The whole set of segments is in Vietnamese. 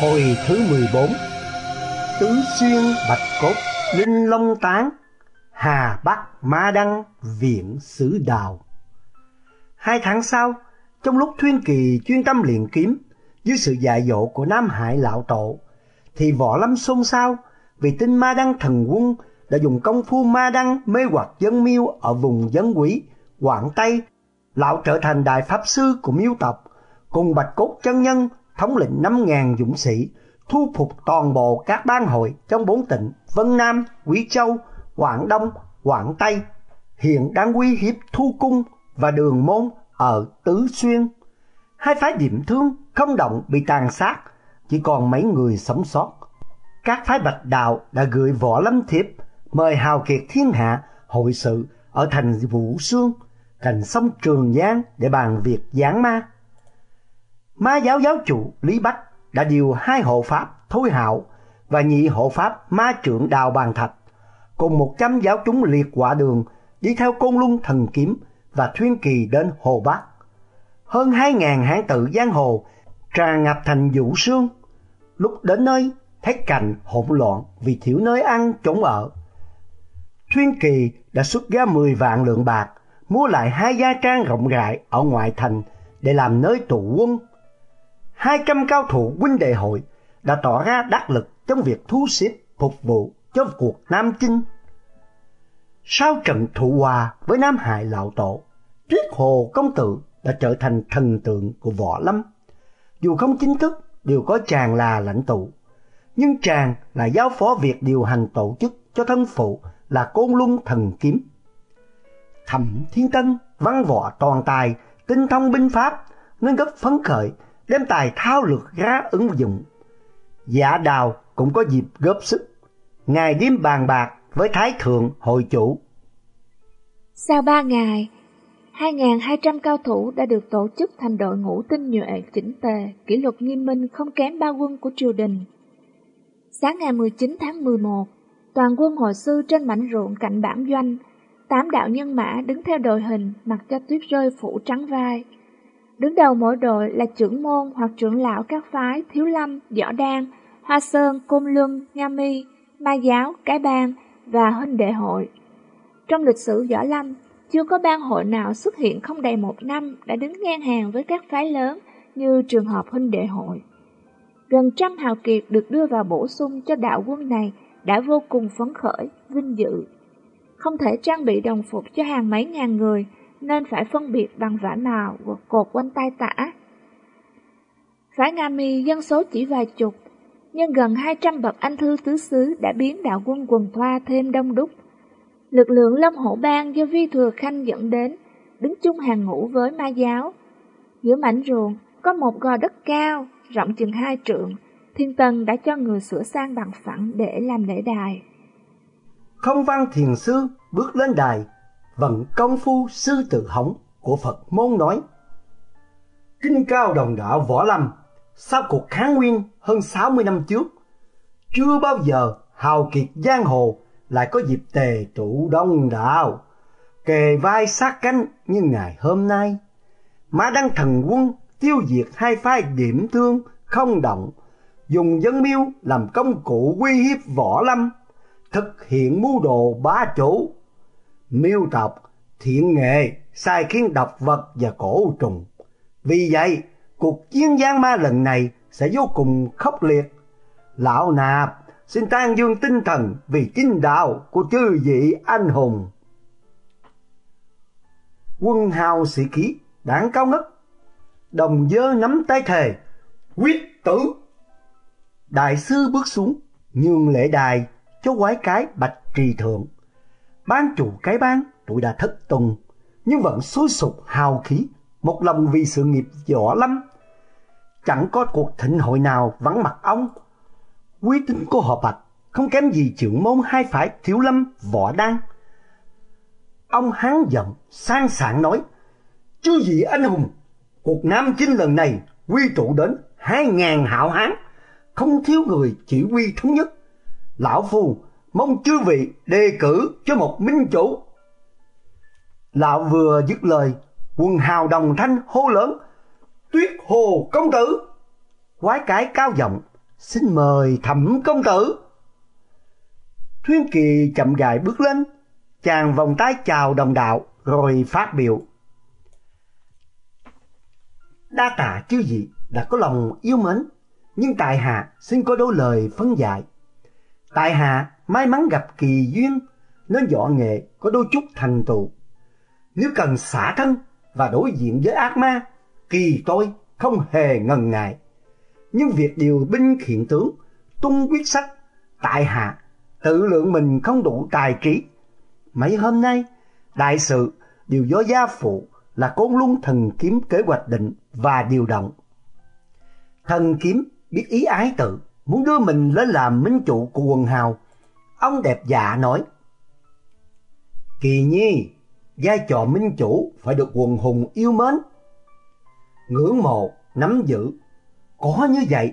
Hồi thứ 14 Tứ xuyên bạch cốt, Linh long tán, Hà Bắc Ma Đăng, Viện Sứ Đào. Hai tháng sau, Trong lúc Thuyên Kỳ chuyên tâm luyện kiếm, Dưới sự dạy dỗ của Nam Hải Lão Tổ, Thì võ lâm xôn xao Vì tin Ma Đăng thần quân Đã dùng công phu Ma Đăng mê hoặc dân miêu Ở vùng dân quý Quảng Tây, Lão trở thành đại pháp sư của miêu tộc, Cùng bạch cốt chân nhân thống lĩnh 5.000 dũng sĩ, thu phục toàn bộ các bang hội trong bốn tỉnh Vân Nam, Quý Châu, Quảng Đông, Quảng Tây, hiện đang uy hiếp Thu Cung và Đường Môn ở Tứ Xuyên. Hai phái điểm thương không động bị tàn sát, chỉ còn mấy người sống sót. Các phái bạch đạo đã gửi võ lâm thiệp mời hào kiệt thiên hạ hội sự ở thành Vũ Xương, cạnh sông Trường Giang để bàn việc giáng ma. Ma giáo giáo chủ Lý Bách đã điều hai hộ pháp thối Hạo và nhị hộ pháp Ma trưởng Đào Bàn Thạch cùng một trăm giáo chúng liệt quả đường đi theo côn luân thần kiếm và thuyên kỳ đến Hồ Bắc. Hơn hai ngàn hán tự giang hồ tràn ngập thành vũ sương. Lúc đến nơi, thấy cảnh hỗn loạn vì thiếu nơi ăn trốn ở. Thuyên kỳ đã xuất ra 10 vạn lượng bạc, mua lại hai gia trang rộng rãi ở ngoại thành để làm nơi tụ quân 200 cao thủ huynh đệ hội đã tỏ ra đắc lực trong việc thu xếp phục vụ cho cuộc Nam Chinh. Sau trận thụ hòa với Nam Hải Lão Tổ, Tuyết Hồ Công Tử đã trở thành thần tượng của võ lâm. Dù không chính thức đều có chàng là lãnh tụ, nhưng chàng là giáo phó việc điều hành tổ chức cho thân phụ là Côn Luân Thần Kiếm. Thẩm Thiên Tân văn võ toàn tài, tinh thông binh pháp nên rất phấn khởi đem tài thao lược ra ứng dụng. Giả đào cũng có dịp góp sức, ngài đêm bàn bạc với Thái Thượng hội chủ. Sau ba ngày, 2.200 cao thủ đã được tổ chức thành đội ngũ tinh nhuệ chỉnh tề, kỷ luật nghiêm minh không kém ba quân của triều đình. Sáng ngày 19 tháng 11, toàn quân hội sư trên mảnh ruộng cạnh bản doanh, tám đạo nhân mã đứng theo đội hình mặc cho tuyết rơi phủ trắng vai. Đứng đầu mỗi đội là trưởng môn hoặc trưởng lão các phái Thiếu Lâm, Võ Đan, Hoa Sơn, Côn Luân, Nga Mi, Ma Giáo, Cái Bang và Huynh Đệ Hội. Trong lịch sử Võ Lâm, chưa có bang hội nào xuất hiện không đầy một năm đã đứng ngang hàng với các phái lớn như trường hợp Huynh Đệ Hội. Gần trăm hào kiệt được đưa vào bổ sung cho đạo quân này đã vô cùng phấn khởi, vinh dự. Không thể trang bị đồng phục cho hàng mấy ngàn người, nên phải phân biệt bằng vả nào cột quanh tay tả. Phái Nga Mi dân số chỉ vài chục, nhưng gần 200 bậc anh thư tứ xứ đã biến đạo quân quần thoa thêm đông đúc. Lực lượng Lâm Hổ Bang do Vi Thừa Khanh dẫn đến, đứng chung hàng ngũ với ma giáo. Giữa mảnh ruộng có một gò đất cao, rộng chừng hai trượng, Thiên Tân đã cho người sửa sang bằng phẳng để làm lễ đài. Không văn thiền sư bước lên đài vận công phu sư tử hống của Phật môn nói. Kinh cao đồng đạo võ lâm, sau cuộc kháng nguyên hơn 60 năm trước, chưa bao giờ hào kiệt giang hồ lại có dịp tề trụ đông đạo, kề vai sát cánh như ngày hôm nay. Mã Đăng Thần Quân tiêu diệt hai phái điểm thương không động, dùng dân miêu làm công cụ uy hiếp võ lâm, thực hiện mưu đồ bá chủ miêu tộc, thiện nghệ, sai khiến độc vật và cổ trùng. Vì vậy, cuộc chiến gián ma lần này sẽ vô cùng khốc liệt. Lão nạp xin tan dương tinh thần vì chính đạo của chư vị anh hùng. Quân hào sĩ khí đảng cao ngất, đồng dơ nắm tay thề, quyết tử. Đại sư bước xuống, nhường lễ đài cho quái cái bạch trì thượng ban chủ cái ban tôi đã thất tùng, nhưng vẫn sôi sục hào khí, một lòng vì sự nghiệp võ lâm chẳng có cuộc thịnh hội nào vắng mặt ông. Uy tín của họ bạch không kém gì trưởng môn hai phải thiếu lâm, võ đan. Ông hán giọng, sang sảng nói chư vị anh hùng, cuộc nam chinh lần này quy tụ đến hai ngàn hảo hán, không thiếu người chỉ huy thống nhất. Lão phu mong chư vị đề cử cho một minh chủ. Lão vừa dứt lời, quần hào đồng thanh hô lớn, tuyết hồ công tử. Quái cái cao giọng, xin mời thẩm công tử. Thuyên Kỳ chậm rãi bước lên, chàng vòng tay chào đồng đạo rồi phát biểu. Đa tạ chư vị đã có lòng yêu mến, nhưng tại hạ xin có đôi lời phân giải. Tại hạ may mắn gặp kỳ duyên nên võ nghệ có đôi chút thành tựu. Nếu cần xả thân và đối diện với ác ma, kỳ tôi không hề ngần ngại. Nhưng việc điều binh khiển tướng, tung quyết sách, tại hạ tự lượng mình không đủ tài trí. Mấy hôm nay, đại sự đều do gia phụ là côn luân thần kiếm kế hoạch định và điều động. Thần kiếm biết ý ái tự, muốn đưa mình lên làm minh chủ của quần hào. Ông đẹp dạ nói, Kỳ nhi, vai trò minh chủ phải được quần hùng yêu mến. Ngưỡng mộ, nắm giữ, có như vậy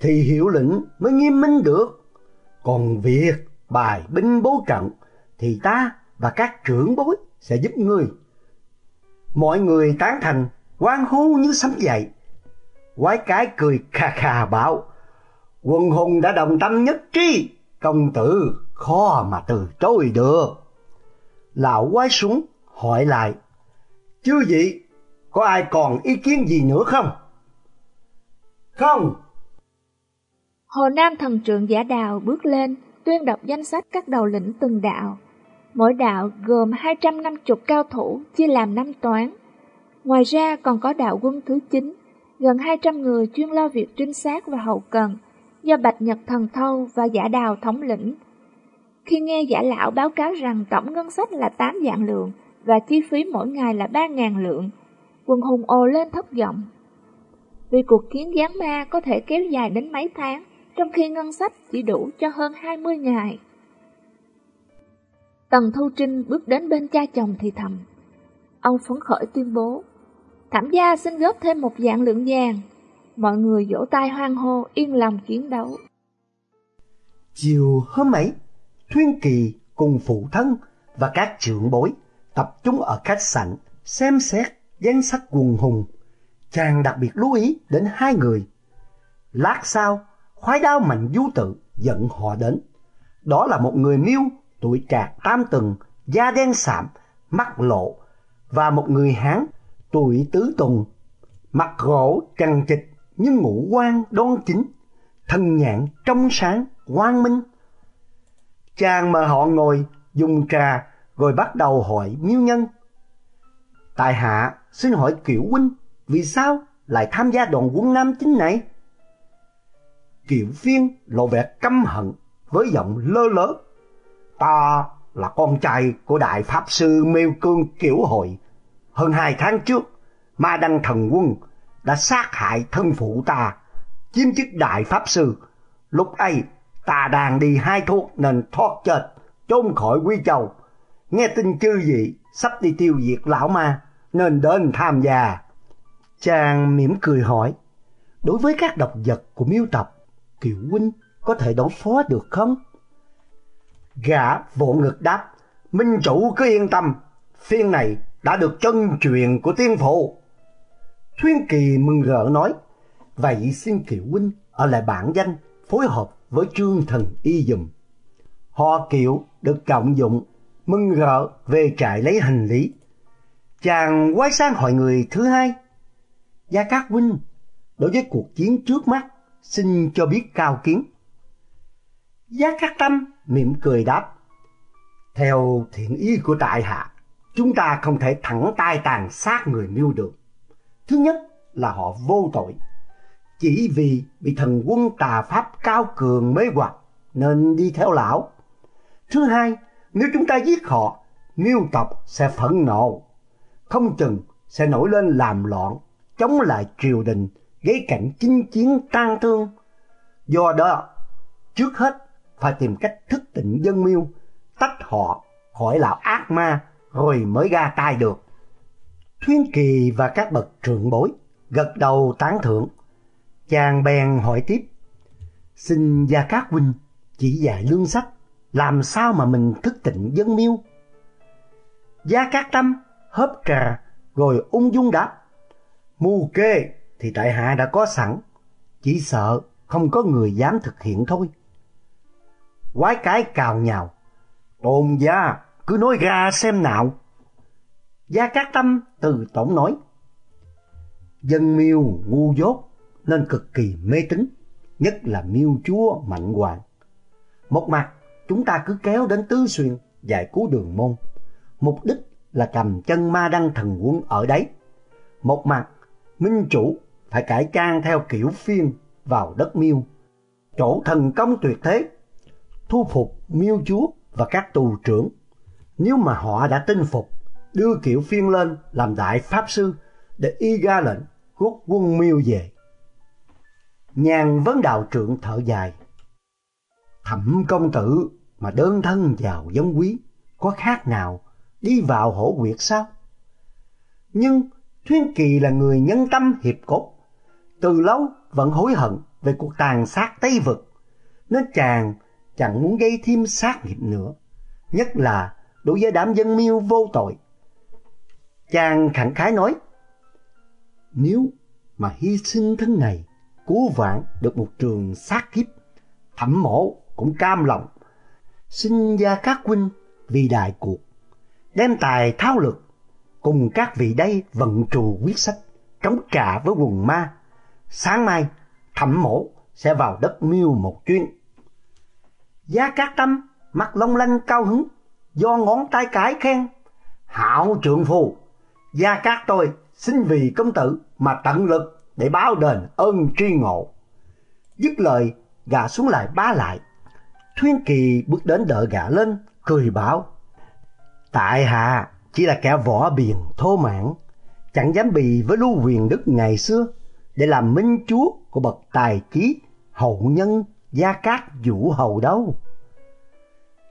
thì hiệu lĩnh mới nghiêm minh được. Còn việc bài binh bố trận thì ta và các trưởng bối sẽ giúp ngươi. Mọi người tán thành, quan hô như sấm dậy. Quái cái cười khà khà bảo, quân hùng đã đồng tâm nhất trí, công tử khó mà từ chối được. Lão quái súng hỏi lại, chưa gì, có ai còn ý kiến gì nữa không? Không. Hồ Nam thần trưởng giả đào bước lên, tuyên đọc danh sách các đầu lĩnh từng đạo. Mỗi đạo gồm 250 cao thủ chia làm 5 toán. Ngoài ra còn có đạo quân thứ 9, gần 200 người chuyên lo việc trinh sát và hậu cần, do Bạch Nhật Thần Thâu và Giả Đào thống lĩnh. Khi nghe giả lão báo cáo rằng tổng ngân sách là 8 dạng lượng và chi phí mỗi ngày là 3.000 lượng, quần hùng ồ lên thất vọng. Vì cuộc chiến gián ma có thể kéo dài đến mấy tháng, trong khi ngân sách chỉ đủ cho hơn 20 ngày. Tần Thu Trinh bước đến bên cha chồng thì thầm. Ông phấn khởi tuyên bố, Thảm gia xin góp thêm một dạng lượng vàng. Mọi người vỗ tay hoang hô, yên lòng chiến đấu. Chiều hôm ấy, Thuyên Kỳ cùng phụ thân và các trưởng bối tập trung ở khách sạn xem xét danh sách quần hùng. Chàng đặc biệt lưu ý đến hai người. Lát sau, khoái đao mạnh du tự dẫn họ đến. Đó là một người miêu tuổi trạc tam tuần, da đen sạm, mắt lộ, và một người Hán tuổi tứ tuần, mặt gỗ trăng trịch nhưng ngũ quan đoan chính, thân nhạn trong sáng, quang minh. Chàng mà họ ngồi dùng trà rồi bắt đầu hỏi miêu nhân. Tại hạ xin hỏi Kiểu huynh vì sao lại tham gia đoàn quân Nam chính này? Kiểu Phiên lộ vẻ căm hận với giọng lơ lớ Ta là con trai của Đại Pháp Sư Miêu Cương Kiểu Hội. Hơn hai tháng trước, Ma Đăng Thần Quân đã sát hại thân phụ ta, chiếm chức Đại Pháp Sư. Lúc ấy, tà đàn đi hai thuốc nên thoát chết, trốn khỏi Quy Châu. Nghe tin chư vị sắp đi tiêu diệt lão ma, nên đến tham gia. Chàng mỉm cười hỏi, đối với các độc vật của miêu tộc, Kiều Huynh có thể đối phó được không? Gã vỗ ngực đáp, Minh chủ cứ yên tâm, phiên này đã được chân truyền của tiên phụ. Thuyên Kỳ mừng rỡ nói, vậy xin Kiều huynh ở lại bản danh phối hợp với trương thần y dùm. Họ kiệu được trọng dụng, mừng rỡ về trại lấy hành lý. Chàng quay sang hỏi người thứ hai, Gia Cát huynh, đối với cuộc chiến trước mắt, xin cho biết cao kiến. Gia Cát Tâm mỉm cười đáp. Theo thiện ý của tại hạ, chúng ta không thể thẳng tay tàn sát người miêu được. Thứ nhất là họ vô tội. Chỉ vì bị thần quân tà pháp cao cường mê hoặc nên đi theo lão. Thứ hai, nếu chúng ta giết họ, miêu tộc sẽ phẫn nộ. Không chừng sẽ nổi lên làm loạn, chống lại triều đình, gây cảnh chinh chiến tan thương. Do đó, trước hết phải tìm cách thức tỉnh dân miêu, tách họ khỏi lão ác ma rồi mới ra tay được. Thuyên Kỳ và các bậc trưởng bối gật đầu tán thưởng. Chàng bèn hỏi tiếp, xin Gia Cát Huynh chỉ dạy lương sách, làm sao mà mình thức tỉnh dân miêu? Gia Cát Tâm hớp trà rồi ung dung đáp, mù kê thì tại hạ đã có sẵn, chỉ sợ không có người dám thực hiện thôi. Quái cái cào nhào, tôn gia cứ nói ra xem nào. Gia Cát Tâm từ tổng nói, dân miêu ngu dốt nên cực kỳ mê tín, nhất là miêu chúa mạnh hoàng. Một mặt, chúng ta cứ kéo đến Tứ Xuyên giải cứu đường môn, mục đích là cầm chân ma đăng thần quân ở đấy. Một mặt, minh chủ phải cải trang theo kiểu phiên vào đất miêu, chỗ thần công tuyệt thế, thu phục miêu chúa và các tù trưởng. Nếu mà họ đã tin phục, đưa kiểu phiên lên làm đại pháp sư để y ra lệnh rút quân miêu về. Nhàn vấn đạo trượng thở dài. Thẩm công tử mà đơn thân vào giống quý, có khác nào đi vào hổ quyệt sao? Nhưng Thuyên Kỳ là người nhân tâm hiệp cốt, từ lâu vẫn hối hận về cuộc tàn sát Tây Vực, nên chàng chẳng muốn gây thêm sát nghiệp nữa, nhất là đối với đám dân miêu vô tội. Chàng khẳng khái nói, nếu mà hy sinh thân này, cứu vãn được một trường sát kiếp, thẩm mổ cũng cam lòng, xin gia các huynh vì đại cuộc, đem tài thao lực, cùng các vị đây vận trù quyết sách, chống trả với quần ma. Sáng mai, thẩm mổ sẽ vào đất miêu một chuyến. Gia Cát Tâm mặt long lanh cao hứng, do ngón tay cái khen. Hảo trượng phù Gia Cát tôi xin vì công tử mà tận lực để báo đền ơn tri ngộ. Dứt lời, gà xuống lại bá lại. Thuyên Kỳ bước đến đỡ gã lên, cười bảo. Tại hạ chỉ là kẻ võ biền thô mãn, chẳng dám bì với lưu quyền đức ngày xưa để làm minh chúa của bậc tài trí hậu nhân gia cát vũ hầu đâu.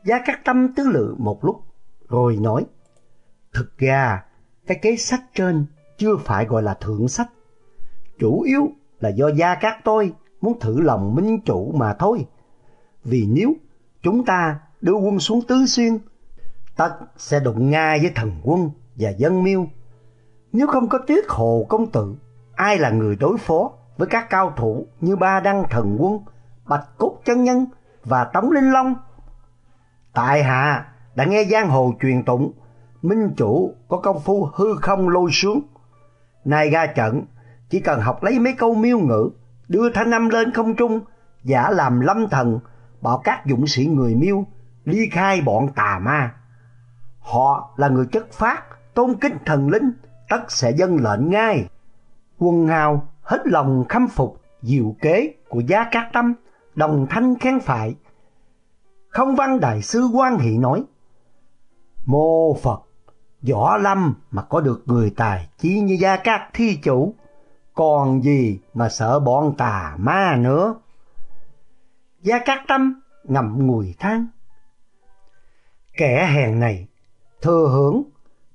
Gia Cát Tâm tứ lự một lúc, rồi nói, Thực ra, cái kế sách trên chưa phải gọi là thượng sách. Chủ yếu là do Gia các tôi muốn thử lòng minh chủ mà thôi. Vì nếu chúng ta đưa quân xuống Tứ Xuyên, tất sẽ đụng ngay với thần quân và dân miêu. Nếu không có tuyết hồ công tử, ai là người đối phó với các cao thủ như Ba Đăng Thần Quân, Bạch Cốt Chân Nhân và Tống Linh Long? Tại hạ đã nghe giang hồ truyền tụng, minh chủ có công phu hư không lôi xuống. Nay ra trận, chỉ cần học lấy mấy câu miêu ngữ, đưa thanh âm lên không trung, giả làm lâm thần, bảo các dũng sĩ người miêu ly khai bọn tà ma. Họ là người chất phát, tôn kính thần linh, tất sẽ dân lệnh ngay. Quân hào hết lòng khâm phục diệu kế của Gia Cát Tâm, đồng thanh khen phải. Không văn đại sư quan hỷ nói, Mô Phật, võ lâm mà có được người tài chí như Gia Cát thi chủ, còn gì mà sợ bọn tà ma nữa. Gia Cát Tâm ngậm ngùi than. Kẻ hèn này thừa hưởng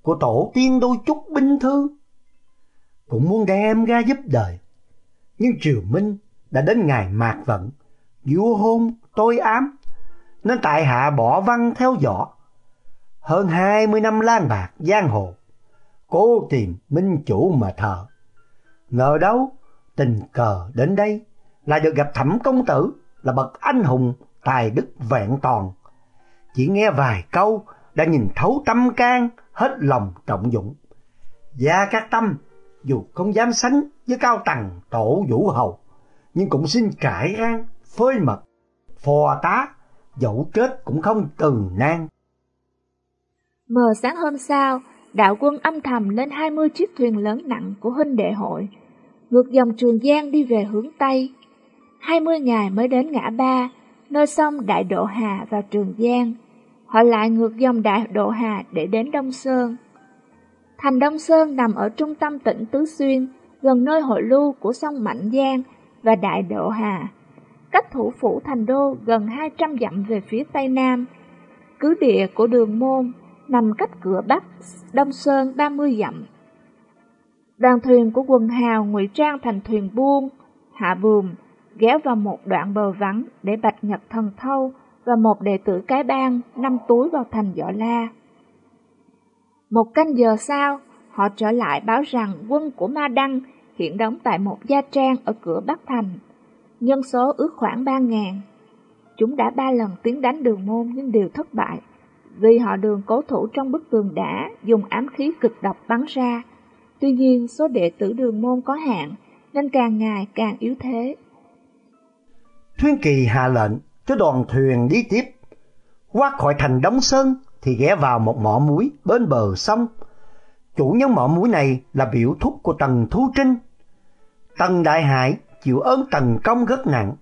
của tổ tiên đôi chút binh thư, cũng muốn đem ra giúp đời. Nhưng Triều Minh đã đến ngày mạc vận, vua hôn tôi ám, nên tại hạ bỏ văn theo võ. Hơn hai mươi năm lan bạc giang hồ, cố tìm minh chủ mà thờ. Ngờ đâu tình cờ đến đây là được gặp thẩm công tử là bậc anh hùng tài đức vẹn toàn. Chỉ nghe vài câu đã nhìn thấu tâm can, hết lòng trọng dụng. Gia Cát Tâm dù không dám sánh với cao tầng tổ vũ hầu, nhưng cũng xin trải rang, phơi mật, phò tá, dẫu chết cũng không từ nan. Mờ sáng hôm sau, đạo quân âm thầm lên 20 chiếc thuyền lớn nặng của huynh đệ hội, ngược dòng Trường Giang đi về hướng Tây. 20 ngày mới đến ngã ba, nơi sông Đại Độ Hà và Trường Giang. Họ lại ngược dòng Đại Độ Hà để đến Đông Sơn. Thành Đông Sơn nằm ở trung tâm tỉnh Tứ Xuyên, gần nơi hội lưu của sông Mạnh Giang và Đại Độ Hà. Cách thủ phủ thành đô gần 200 dặm về phía tây nam. Cứ địa của đường môn nằm cách cửa bắc Đông Sơn 30 dặm. Đoàn thuyền của quần hào ngụy trang thành thuyền buôn, hạ buồm, ghé vào một đoạn bờ vắng để bạch nhật thần thâu và một đệ tử cái bang năm túi vào thành võ la. Một canh giờ sau, họ trở lại báo rằng quân của Ma Đăng hiện đóng tại một gia trang ở cửa Bắc Thành. nhân số ước khoảng ba ngàn. Chúng đã ba lần tiến đánh đường môn nhưng đều thất bại, vì họ đường cố thủ trong bức tường đã dùng ám khí cực độc bắn ra. Tuy nhiên, số đệ tử đường môn có hạn, nên càng ngày càng yếu thế. Thuyên Kỳ hạ lệnh cho đoàn thuyền đi tiếp. Qua khỏi thành Đống Sơn thì ghé vào một mỏ muối bên bờ sông. Chủ nhân mỏ muối này là biểu thúc của Tần Thu Trinh. Tần Đại Hải chịu ơn Tần Công rất nặng,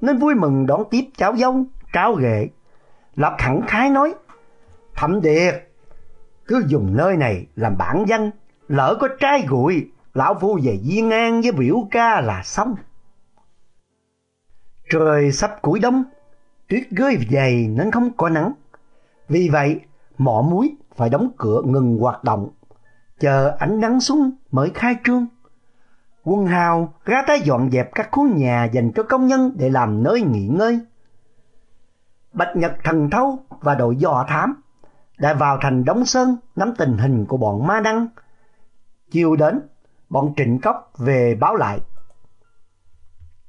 nên vui mừng đón tiếp cháu dâu, trao ghệ. Lập khẳng khái nói, Thẩm Điệt, cứ dùng nơi này làm bản danh, lỡ có trai gụi, lão phu về viên An với biểu ca là xong. Trời sắp cuối đông, tuyết rơi dày nên không có nắng. Vì vậy, mỏ muối phải đóng cửa ngừng hoạt động, chờ ánh nắng xuống mới khai trương. Quân hào ra tay dọn dẹp các khu nhà dành cho công nhân để làm nơi nghỉ ngơi. Bạch Nhật Thần Thâu và đội dò thám đã vào thành Đống Sơn nắm tình hình của bọn Ma Đăng. Chiều đến, bọn Trịnh Cốc về báo lại.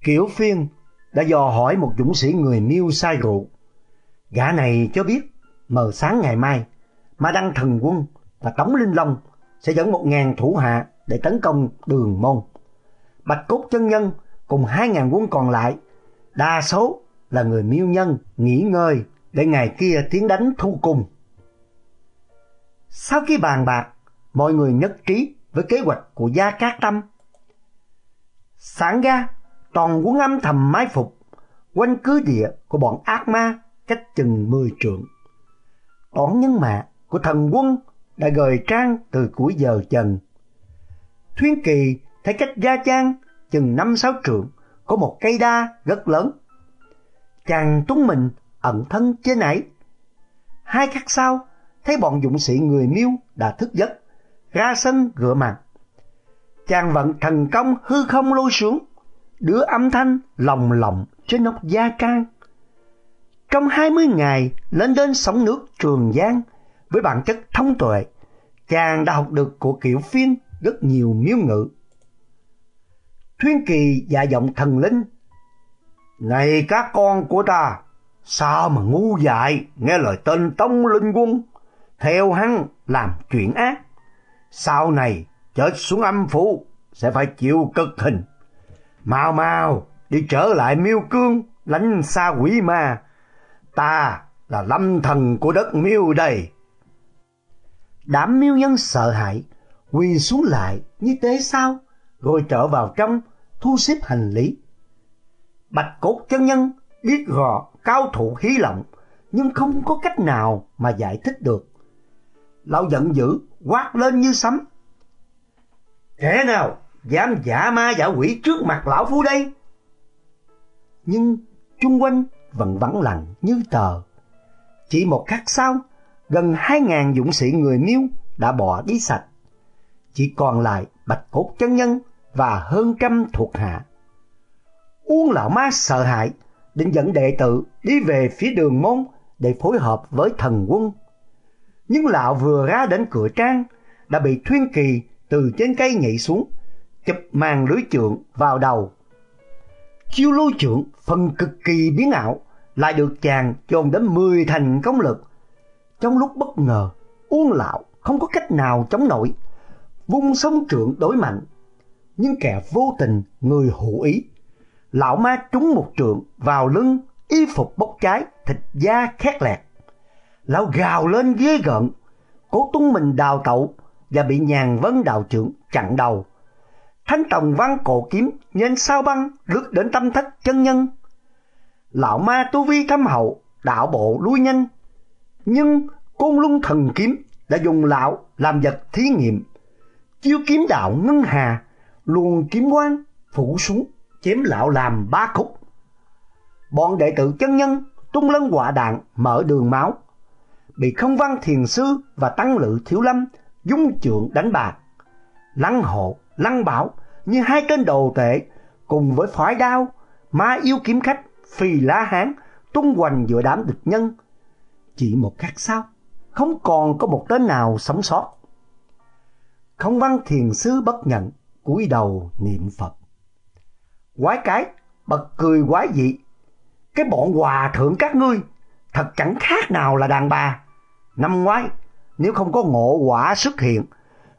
Kiểu phiên đã dò hỏi một dũng sĩ người miêu sai rượu. Gã này cho biết mờ sáng ngày mai, Ma Đăng Thần Quân và Tống Linh Long sẽ dẫn một ngàn thủ hạ để tấn công đường môn. Bạch Cốt chân nhân cùng hai ngàn quân còn lại, đa số là người miêu nhân nghỉ ngơi để ngày kia tiến đánh thu cùng. Sau khi bàn bạc, mọi người nhất trí với kế hoạch của Gia Cát Tâm. Sáng ra, toàn quân âm thầm mai phục quanh cứ địa của bọn ác ma cách chừng mười trượng. Toán nhân mạ của thần quân đã gời trang từ cuối giờ trần. Thuyên kỳ thấy cách gia trang chừng năm sáu trượng có một cây đa rất lớn. Chàng túng mình ẩn thân trên ấy. Hai khắc sau, thấy bọn dũng sĩ người miêu đã thức giấc, ra sân rửa mặt. Chàng vận thần công hư không lôi xuống, đứa âm thanh lòng lòng trên nóc gia can. Trong hai mươi ngày lên đến sóng nước Trường Giang với bản chất thông tuệ, chàng đã học được của kiểu phiên rất nhiều miêu ngữ. Thuyên Kỳ dạ giọng thần linh. Này các con của ta, sao mà ngu dại nghe lời tên Tông Linh Quân, theo hắn làm chuyện ác. Sau này chết xuống âm phủ sẽ phải chịu cực hình. Mau mau đi trở lại miêu cương lánh xa quỷ ma. Ta là lâm thần của đất miêu đây. Đám miêu nhân sợ hãi, quỳ xuống lại như thế sao, rồi trở vào trong thu xếp hành lý. Bạch cốt chân nhân biết gò cao thủ hí lộng, nhưng không có cách nào mà giải thích được. Lão giận dữ, quát lên như sấm. Kẻ nào dám giả ma giả quỷ trước mặt lão phu đây? Nhưng chung quanh vẫn vắng lặng như tờ. Chỉ một khắc sau, gần hai ngàn dũng sĩ người miêu đã bỏ đi sạch. Chỉ còn lại bạch cốt chân nhân và hơn trăm thuộc hạ. Uông lão ma sợ hãi, định dẫn đệ tử đi về phía đường môn để phối hợp với thần quân. Nhưng lão vừa ra đến cửa trang, đã bị Thuyên Kỳ từ trên cây nhảy xuống, chụp màn lưới trượng vào đầu. Chiêu lưu trượng phần cực kỳ biến ảo, lại được chàng dồn đến 10 thành công lực. Trong lúc bất ngờ, Uông lão không có cách nào chống nổi, vung sông trượng đối mạnh nhưng kẻ vô tình người hữu ý. Lão ma trúng một trượng vào lưng, y phục bốc cháy, thịt da khét lẹt. Lão gào lên ghê gợn, cố tung mình đào tẩu và bị nhàn vấn đào trưởng chặn đầu. Thánh tòng văn cổ kiếm nhanh sao băng lướt đến tâm thất chân nhân. Lão ma tu vi thâm hậu, đạo bộ lui nhanh. Nhưng côn luân thần kiếm đã dùng lão làm vật thí nghiệm. Chiêu kiếm đạo ngân hà luồng kiếm quang phủ xuống chém lão làm ba khúc. Bọn đệ tử chân nhân tung lân quả đạn mở đường máu, bị không văn thiền sư và tăng lự thiếu lâm dung trượng đánh bạc. Lăng hộ, lăng bảo như hai tên đồ tệ cùng với phái đao, ma yêu kiếm khách, phì lá hán tung hoành giữa đám địch nhân. Chỉ một khắc sau, không còn có một tên nào sống sót. Không văn thiền sư bất nhận, cúi đầu niệm Phật. Quái cái, bật cười quái dị. Cái bọn hòa thượng các ngươi thật chẳng khác nào là đàn bà. Năm ngoái, nếu không có ngộ quả xuất hiện,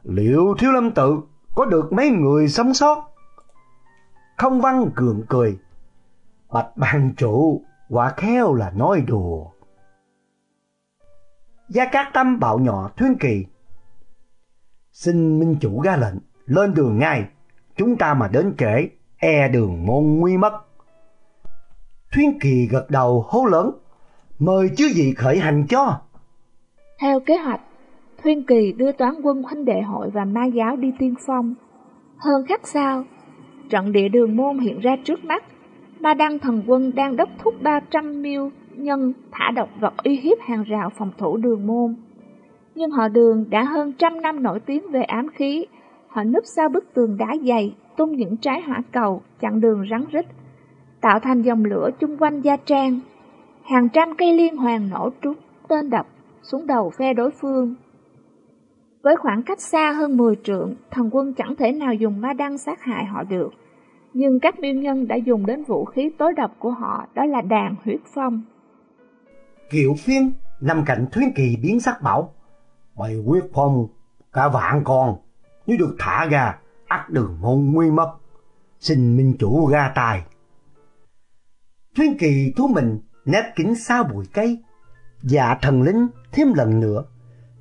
liệu thiếu lâm tự có được mấy người sống sót? Không văn cường cười. Bạch ban chủ, quả khéo là nói đùa. Gia Cát Tâm bạo nhỏ Thuyên Kỳ. Xin minh chủ ra lệnh, lên đường ngay, chúng ta mà đến trễ, e đường môn nguy mất. Thuyên Kỳ gật đầu hô lớn, mời chứ gì khởi hành cho. Theo kế hoạch, Thuyên Kỳ đưa toán quân huynh đệ hội và ma giáo đi tiên phong. Hơn khắc sao trận địa đường môn hiện ra trước mắt. Ma Đăng thần quân đang đốc thúc 300 miêu nhân thả độc vật uy hiếp hàng rào phòng thủ đường môn. Nhưng họ đường đã hơn trăm năm nổi tiếng về ám khí, họ núp sau bức tường đá dày, tung những trái hỏa cầu, chặn đường rắn rít, tạo thành dòng lửa chung quanh gia trang. Hàng trăm cây liên hoàng nổ trúng tên đập xuống đầu phe đối phương. Với khoảng cách xa hơn 10 trượng, thần quân chẳng thể nào dùng ma đăng sát hại họ được. Nhưng các miêu nhân đã dùng đến vũ khí tối độc của họ, đó là đàn huyết phong. Kiệu phiên nằm cạnh thuyên kỳ biến sắc bảo, bày huyết phong cả vạn con, nếu được thả ra, ắt đường môn nguy mất. Xin minh chủ ra tài. Thuyên kỳ thú mình nép kính sau bụi cây, dạ thần linh thêm lần nữa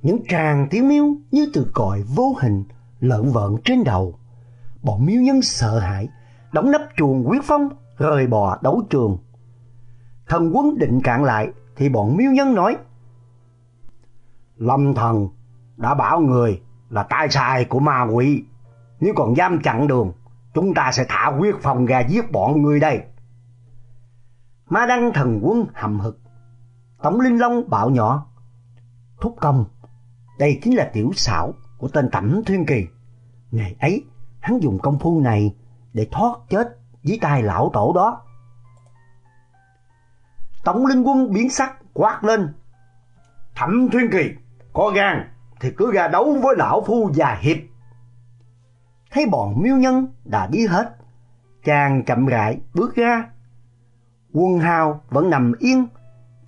những tràng tiếng miêu như từ còi vô hình lợn vợn trên đầu. Bọn miêu nhân sợ hãi, đóng nắp chuồng quyết phong, rời bò đấu trường. Thần quân định cạn lại thì bọn miêu nhân nói Lâm thần đã bảo người là tai sai của ma quỷ. Nếu còn dám chặn đường, chúng ta sẽ thả quyết phong ra giết bọn người đây. Ma đăng thần quân hầm hực. Tổng Linh Long bạo nhỏ. Thúc công đây chính là tiểu xảo của tên Tẩm thiên Kỳ. Ngày ấy, hắn dùng công phu này để thoát chết dưới tay lão tổ đó. Tổng linh quân biến sắc quát lên. Thẩm thiên Kỳ, có gan thì cứ ra đấu với lão phu già hiệp. Thấy bọn miêu nhân đã đi hết, chàng chậm rãi bước ra. Quân hào vẫn nằm yên,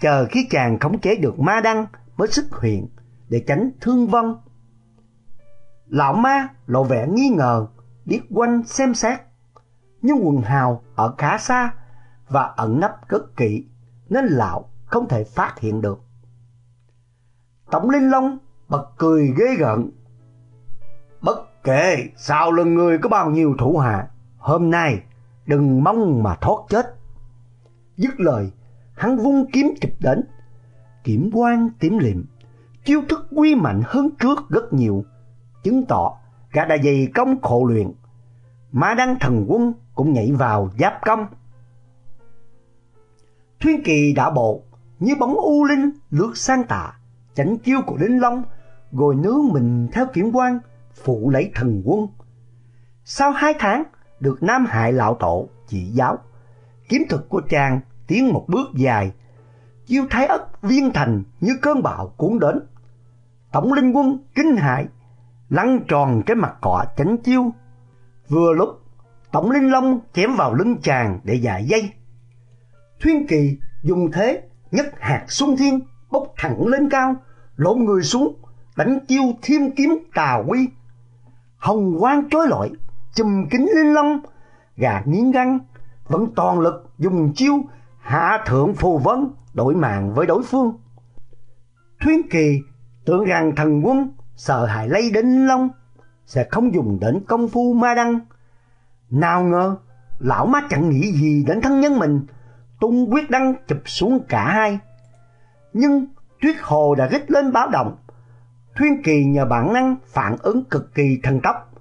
chờ khi chàng khống chế được ma đăng mới xuất hiện để tránh thương vong. Lão ma lộ vẻ nghi ngờ, biết quanh xem xét. Nhưng quần hào ở khá xa và ẩn nấp cất kỹ nên lão không thể phát hiện được. Tổng Linh Long bật cười ghê gợn. Bất kể sau lưng người có bao nhiêu thủ hạ, hôm nay đừng mong mà thoát chết. Dứt lời, hắn vung kiếm chụp đến, kiểm quan tím liệm chiêu thức quy mạnh hơn trước rất nhiều, chứng tỏ gã đã dày công khổ luyện. Mã Đăng thần quân cũng nhảy vào giáp công. Thuyên kỳ đã bộ như bóng u linh lướt sang tạ, tránh chiêu của Linh Long, rồi nướng mình theo kiểm quan, phụ lấy thần quân. Sau hai tháng, được Nam Hại lão tổ chỉ giáo, kiếm thuật của chàng tiến một bước dài, chiêu thái ất viên thành như cơn bão cuốn đến. Tổng linh quân kinh hại, lăn tròn cái mặt cọ chánh chiêu. Vừa lúc, Tổng linh long chém vào lưng chàng để giải dây. Thuyên kỳ dùng thế nhất hạt xuân thiên bốc thẳng lên cao, lộn người xuống, đánh chiêu thiêm kiếm tà quy. Hồng quang trói lọi, chùm kính linh long, gà nghiến răng, vẫn toàn lực dùng chiêu hạ thượng phù vấn đổi mạng với đối phương. Thuyên kỳ tưởng rằng thần quân sợ hại lây đến long sẽ không dùng đến công phu ma đăng. Nào ngờ, lão má chẳng nghĩ gì đến thân nhân mình, tung quyết đăng chụp xuống cả hai. Nhưng tuyết hồ đã rít lên báo động. Thuyên kỳ nhờ bản năng phản ứng cực kỳ thần tốc,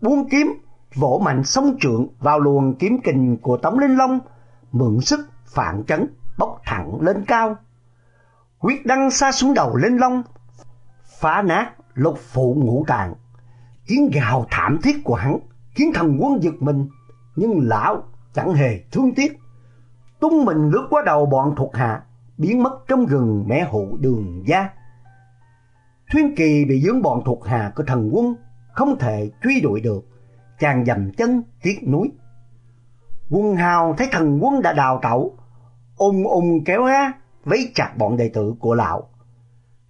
buông kiếm, vỗ mạnh sông trượng vào luồng kiếm kình của Tống Linh Long, mượn sức phản chấn, bốc thẳng lên cao. Quyết đăng xa xuống đầu Linh Long, phá nát lục phụ ngũ tạng. Tiếng gào thảm thiết của hắn khiến thần quân giật mình, nhưng lão chẳng hề thương tiếc. Tung mình lướt qua đầu bọn thuộc hạ, biến mất trong rừng mẹ hụ đường gia. Thuyên Kỳ bị dướng bọn thuộc hạ của thần quân, không thể truy đuổi được, chàng dầm chân tiếc núi. Quân hào thấy thần quân đã đào tẩu, ung ung kéo ra, vấy chặt bọn đệ tử của lão.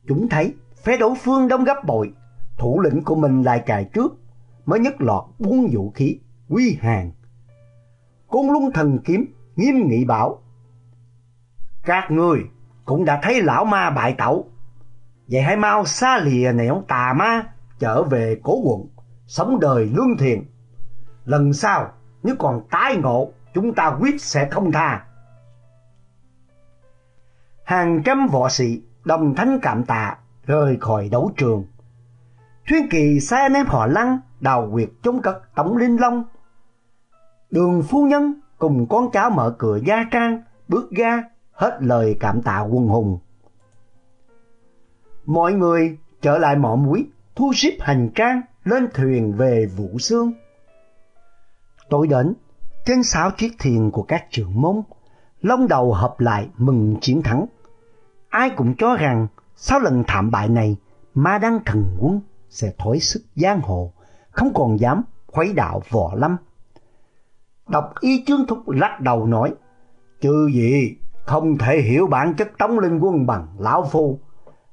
Chúng thấy phe đối phương đông gấp bội, thủ lĩnh của mình lại cài trước, mới nhất lọt buông vũ khí, quy hàng. Côn luân thần kiếm nghiêm nghị bảo, Các người cũng đã thấy lão ma bại tẩu, vậy hãy mau xa lìa nẻo tà ma trở về cố quận, sống đời lương thiện. Lần sau nếu còn tái ngộ, chúng ta quyết sẽ không tha. Hàng trăm võ sĩ đồng thanh cảm tạ rời khỏi đấu trường. Thuyên kỳ sai anh em họ lăng đào quyệt chống cất tổng linh long. Đường phu nhân cùng con cháu mở cửa gia trang bước ra hết lời cảm tạ quân hùng. Mọi người trở lại mỏ muối thu xếp hành trang lên thuyền về Vũ Sương. Tối đến, trên sáu chiếc thuyền của các trưởng môn, long đầu hợp lại mừng chiến thắng. Ai cũng cho rằng sau lần thảm bại này, ma đăng thần quân sẽ thối sức giang hồ, không còn dám khuấy đạo võ lâm. Đọc y chương thúc lắc đầu nói, chứ gì không thể hiểu bản chất tống linh quân bằng lão phu.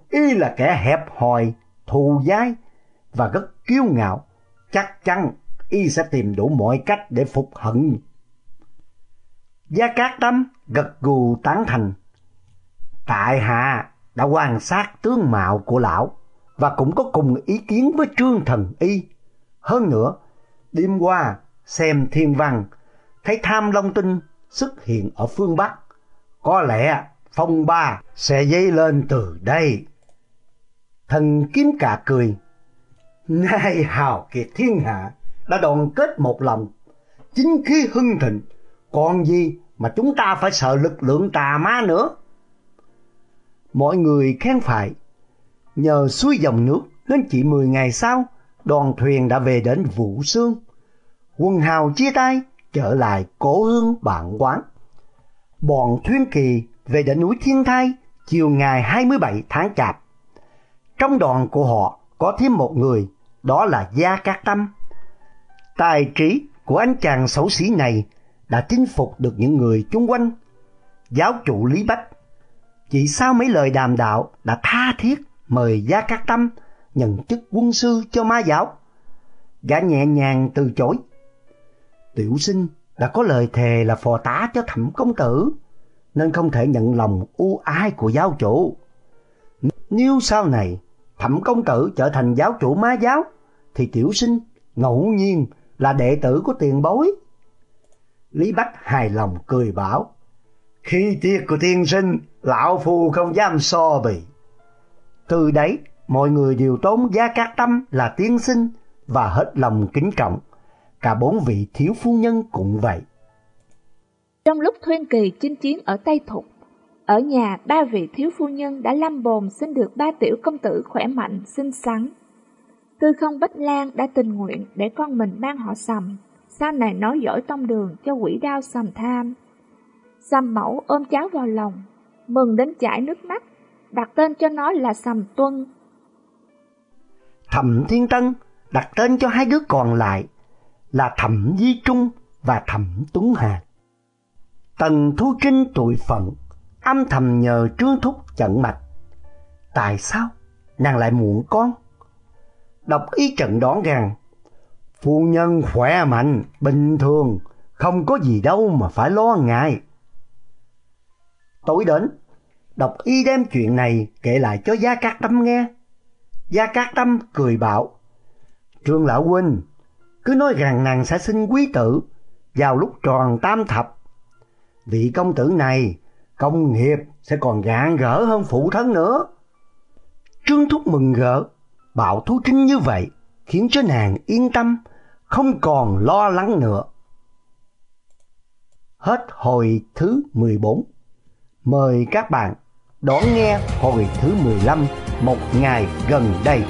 Y là kẻ hẹp hòi, thù dai và rất kiêu ngạo, chắc chắn y sẽ tìm đủ mọi cách để phục hận. Gia Cát Tâm gật gù tán thành. Tại hạ đã quan sát tướng mạo của lão và cũng có cùng ý kiến với Trương Thần Y. Hơn nữa, đêm qua xem thiên văn, thấy tham long tinh xuất hiện ở phương Bắc. Có lẽ phong ba sẽ dấy lên từ đây. Thần kiếm cả cười. Nay hào kiệt thiên hạ, đã đoàn kết một lòng, chính khí hưng thịnh, còn gì mà chúng ta phải sợ lực lượng tà ma nữa. Mọi người khen phải, nhờ suối dòng nước nên chỉ 10 ngày sau, đoàn thuyền đã về đến Vũ Sương. Quân hào chia tay, trở lại cố hương bản quán. Bọn thuyền kỳ về đến núi Thiên Thai chiều ngày 27 tháng Chạp. Trong đoàn của họ có thêm một người, đó là Gia Cát Tâm. Tài trí của anh chàng xấu xí này đã chinh phục được những người chung quanh. Giáo chủ Lý Bách chỉ sau mấy lời đàm đạo đã tha thiết mời Gia Cát Tâm nhận chức quân sư cho ma giáo. Gã nhẹ nhàng từ chối. Tiểu sinh đã có lời thề là phò tá cho thẩm công tử, nên không thể nhận lòng ưu ái của giáo chủ. Nếu sau này thẩm công tử trở thành giáo chủ ma giáo, thì tiểu sinh ngẫu nhiên là đệ tử của tiền bối. Lý Bách hài lòng cười bảo, khi tiệc của tiên sinh, lão phu không dám so bì. Từ đấy, mọi người đều tốn giá cát tâm là tiên sinh và hết lòng kính trọng. Cả bốn vị thiếu phu nhân cũng vậy. Trong lúc Thuyên Kỳ chinh chiến ở Tây Thục, ở nhà ba vị thiếu phu nhân đã lâm bồn sinh được ba tiểu công tử khỏe mạnh, xinh xắn. Tư không Bách Lan đã tình nguyện để con mình mang họ sầm, sau này nói giỏi tông đường cho quỷ đao sầm tham. Sầm mẫu ôm cháu vào lòng, mừng đến chảy nước mắt, đặt tên cho nó là Sầm Tuân. Thẩm Thiên Tân đặt tên cho hai đứa còn lại là Thẩm Di Trung và Thẩm Tuấn Hà. Tần Thu Trinh tội phận, âm thầm nhờ Trương Thúc chận mạch. Tại sao nàng lại muộn con? Đọc ý trận đoán rằng phu nhân khỏe mạnh, bình thường, không có gì đâu mà phải lo ngại. Tối đến, đọc y đem chuyện này kể lại cho Gia Cát Tâm nghe. Gia Cát Tâm cười bảo, Trương Lão Huynh, cứ nói rằng nàng sẽ sinh quý tử vào lúc tròn tam thập. Vị công tử này, công nghiệp sẽ còn gạn gỡ hơn phụ thân nữa. Trương Thúc mừng rỡ, bảo thú Trinh như vậy khiến cho nàng yên tâm, không còn lo lắng nữa. Hết hồi thứ 14. Mời các bạn đón nghe hồi thứ 15 một ngày gần đây.